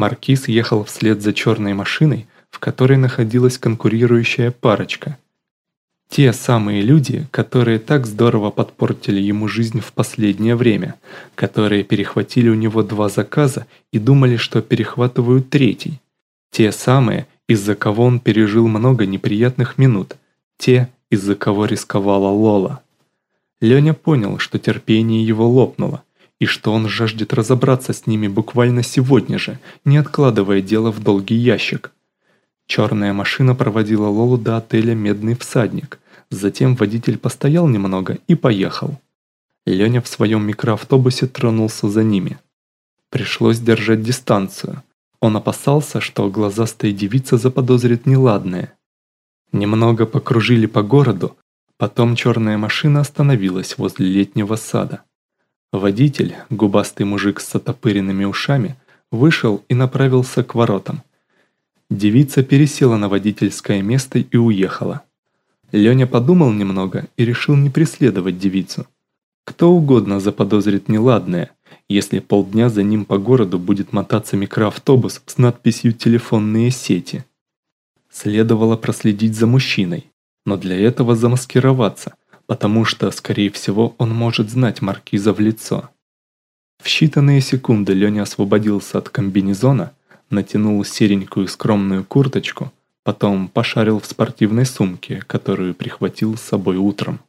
Маркиз ехал вслед за черной машиной, в которой находилась конкурирующая парочка. Те самые люди, которые так здорово подпортили ему жизнь в последнее время, которые перехватили у него два заказа и думали, что перехватывают третий. Те самые, из-за кого он пережил много неприятных минут. Те, из-за кого рисковала Лола. Леня понял, что терпение его лопнуло, и что он жаждет разобраться с ними буквально сегодня же, не откладывая дело в долгий ящик. Черная машина проводила Лолу до отеля «Медный всадник», затем водитель постоял немного и поехал. Леня в своем микроавтобусе тронулся за ними. Пришлось держать дистанцию. Он опасался, что глазастая девица заподозрит неладное. Немного покружили по городу, потом черная машина остановилась возле летнего сада. Водитель, губастый мужик с отопыренными ушами, вышел и направился к воротам. Девица пересела на водительское место и уехала. Леня подумал немного и решил не преследовать девицу. Кто угодно заподозрит неладное, если полдня за ним по городу будет мотаться микроавтобус с надписью «Телефонные сети». Следовало проследить за мужчиной, но для этого замаскироваться, потому что, скорее всего, он может знать маркиза в лицо. В считанные секунды Леня освободился от комбинезона, натянул серенькую скромную курточку, потом пошарил в спортивной сумке, которую прихватил с собой утром.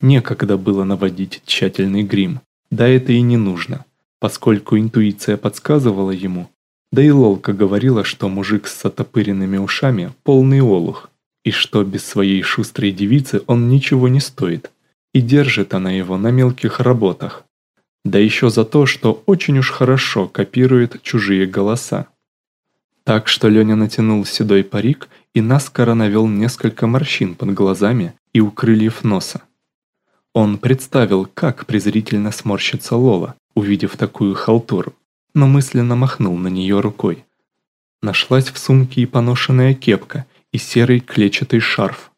Некогда было наводить тщательный грим, да это и не нужно, поскольку интуиция подсказывала ему, да и Лолка говорила, что мужик с отопыренными ушами – полный олух, и что без своей шустрой девицы он ничего не стоит, и держит она его на мелких работах. Да еще за то, что очень уж хорошо копирует чужие голоса. Так что Леня натянул седой парик и наскоро навел несколько морщин под глазами и у крыльев носа. Он представил, как презрительно сморщится Лола, увидев такую халтуру, но мысленно махнул на нее рукой. Нашлась в сумке и поношенная кепка – и серый клетчатый шарф.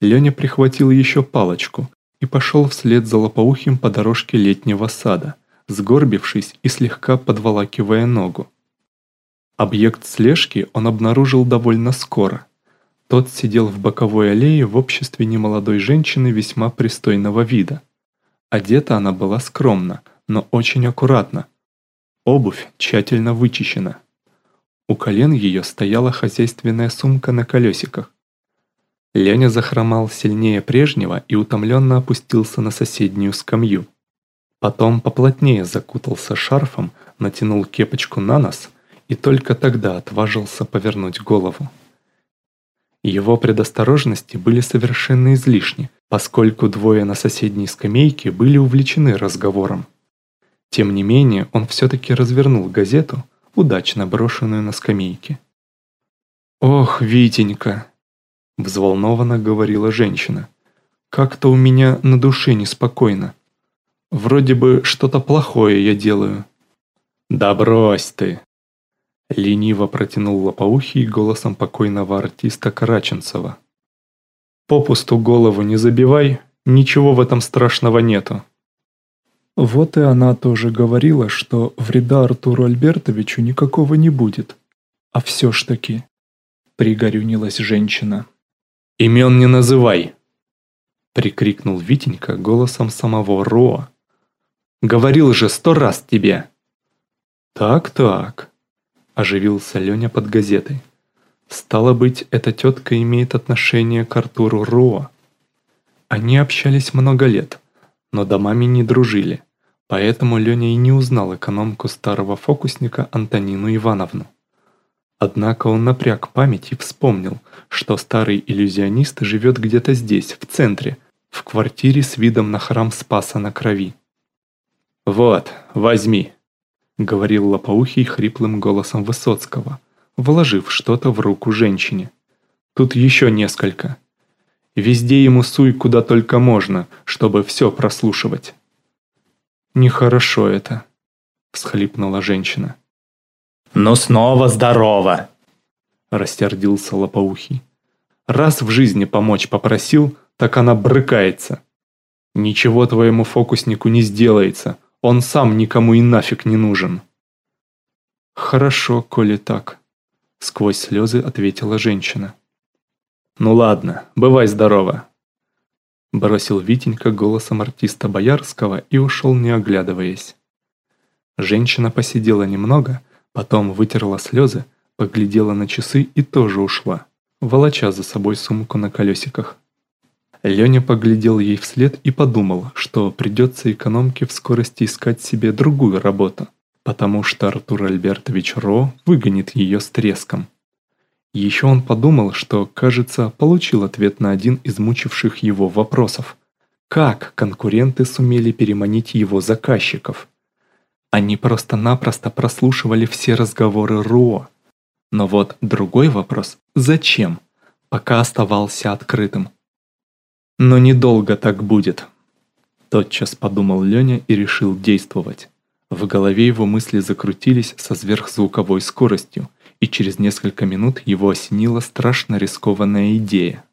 Леня прихватил еще палочку и пошел вслед за лопоухим по дорожке летнего сада, сгорбившись и слегка подволакивая ногу. Объект слежки он обнаружил довольно скоро. Тот сидел в боковой аллее в обществе немолодой женщины весьма пристойного вида. Одета она была скромно, но очень аккуратно. Обувь тщательно вычищена. У колен ее стояла хозяйственная сумка на колесиках. Леня захромал сильнее прежнего и утомленно опустился на соседнюю скамью. Потом поплотнее закутался шарфом, натянул кепочку на нос и только тогда отважился повернуть голову. Его предосторожности были совершенно излишни, поскольку двое на соседней скамейке были увлечены разговором. Тем не менее, он все-таки развернул газету, удачно брошенную на скамейке. «Ох, Витенька!» – взволнованно говорила женщина. «Как-то у меня на душе неспокойно. Вроде бы что-то плохое я делаю». «Да брось ты!» Лениво протянул лопоухий голосом покойного артиста Караченцева. «Попусту голову не забивай, ничего в этом страшного нету. Вот и она тоже говорила, что вреда Артуру Альбертовичу никакого не будет. А все ж таки, пригорюнилась женщина. «Имен не называй!» Прикрикнул Витенька голосом самого Роа. «Говорил же сто раз тебе!» «Так-так», – оживился Леня под газетой. «Стало быть, эта тетка имеет отношение к Артуру Роа». Они общались много лет, но домами не дружили. Поэтому Леня и не узнал экономку старого фокусника Антонину Ивановну. Однако он напряг память и вспомнил, что старый иллюзионист живет где-то здесь, в центре, в квартире с видом на храм Спаса на Крови. «Вот, возьми», — говорил лопоухий хриплым голосом Высоцкого, вложив что-то в руку женщине. «Тут еще несколько. Везде ему суй куда только можно, чтобы все прослушивать». «Нехорошо это», — всхлипнула женщина. «Ну снова здорово!» — растердился лопоухий. «Раз в жизни помочь попросил, так она брыкается. Ничего твоему фокуснику не сделается, он сам никому и нафиг не нужен». «Хорошо, коли так», — сквозь слезы ответила женщина. «Ну ладно, бывай здорова», — бросил Витенька голосом артиста Боярского и ушел, не оглядываясь. Женщина посидела немного, потом вытерла слезы, поглядела на часы и тоже ушла, волоча за собой сумку на колесиках. Леня поглядел ей вслед и подумал, что придется экономке в скорости искать себе другую работу, потому что Артур Альбертович Ро выгонит ее с треском. Еще он подумал, что, кажется, получил ответ на один из мучивших его вопросов. Как конкуренты сумели переманить его заказчиков? Они просто-напросто прослушивали все разговоры Ро. Но вот другой вопрос – зачем? Пока оставался открытым. Но недолго так будет. Тотчас подумал Леня и решил действовать. В голове его мысли закрутились со сверхзвуковой скоростью, и через несколько минут его осенила страшно рискованная идея.